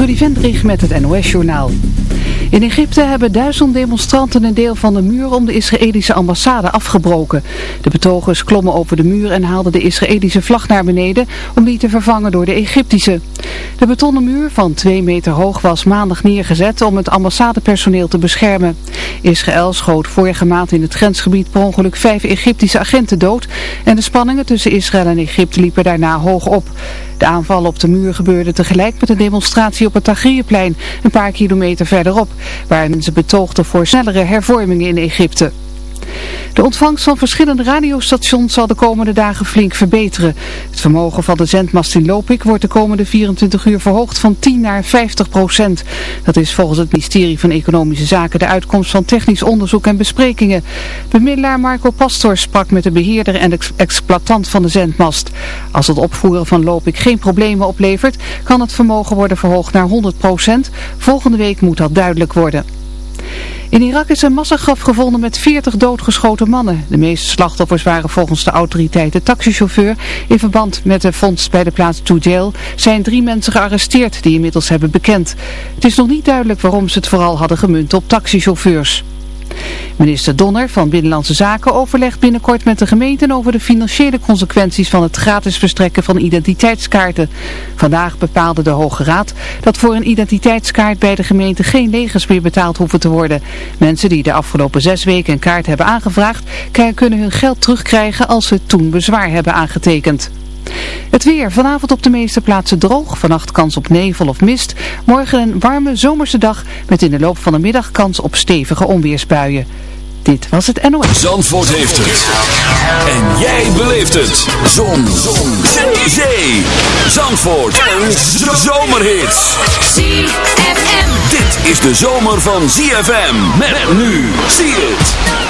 Trudy Vendrig met het NOS-journaal. In Egypte hebben duizend demonstranten een deel van de muur om de Israëlische ambassade afgebroken. De betogers klommen over de muur en haalden de Israëlische vlag naar beneden om die te vervangen door de Egyptische. De betonnen muur van twee meter hoog was maandag neergezet om het ambassadepersoneel te beschermen. Israël schoot vorige maand in het grensgebied per ongeluk vijf Egyptische agenten dood en de spanningen tussen Israël en Egypte liepen daarna hoog op. De aanval op de muur gebeurde tegelijk met een demonstratie op het Tagrierplein, een paar kilometer verderop, waar mensen betoogden voor snellere hervormingen in Egypte. De ontvangst van verschillende radiostations zal de komende dagen flink verbeteren. Het vermogen van de zendmast in Lopik wordt de komende 24 uur verhoogd van 10 naar 50 procent. Dat is volgens het ministerie van Economische Zaken de uitkomst van technisch onderzoek en besprekingen. Bemiddelaar Marco Pastor sprak met de beheerder en exploitant van de zendmast. Als het opvoeren van Lopik geen problemen oplevert, kan het vermogen worden verhoogd naar 100 procent. Volgende week moet dat duidelijk worden. In Irak is een massagraf gevonden met 40 doodgeschoten mannen. De meeste slachtoffers waren volgens de autoriteiten taxichauffeur. In verband met de vondst bij de plaats Toujel zijn drie mensen gearresteerd die inmiddels hebben bekend. Het is nog niet duidelijk waarom ze het vooral hadden gemunt op taxichauffeurs. Minister Donner van Binnenlandse Zaken overlegt binnenkort met de gemeenten over de financiële consequenties van het gratis verstrekken van identiteitskaarten. Vandaag bepaalde de Hoge Raad dat voor een identiteitskaart bij de gemeente geen legers meer betaald hoeven te worden. Mensen die de afgelopen zes weken een kaart hebben aangevraagd, kunnen hun geld terugkrijgen als ze toen bezwaar hebben aangetekend. Het weer. Vanavond op de meeste plaatsen droog. Vannacht kans op nevel of mist. Morgen een warme zomerse dag met in de loop van de middag kans op stevige onweersbuien. Dit was het NOS. Zandvoort heeft het. En jij beleeft het. Zon. Zon. Zee. Zandvoort. Een zomerhit. ZFM. Dit is de zomer van ZFM. Met nu. Zie het.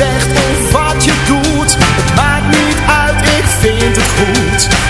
Zeg of wat je doet. Het maakt niet uit, ik vind het goed.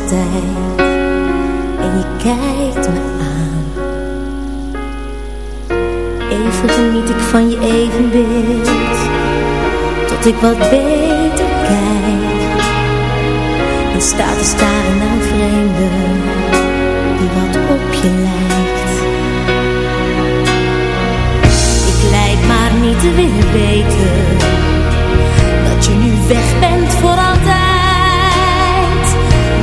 en je kijkt me aan. Even geniet ik van je evenbeeld, tot ik wat beter kijk. En staat te staren naar een vreemde, die wat op je lijkt. Ik lijk maar niet te willen weten, dat je nu weg bent voor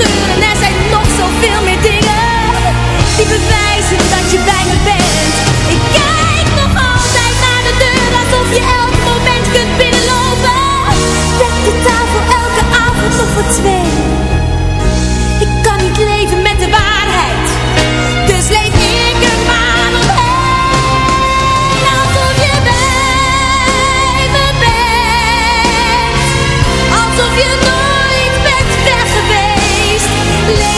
Er zijn nog zoveel meer dingen die bewijzen dat je bij me bent. Ik kijk nog altijd naar de deur alsof je elk moment kunt binnenlopen. Dek de tafel elke avond nog voor twee. Play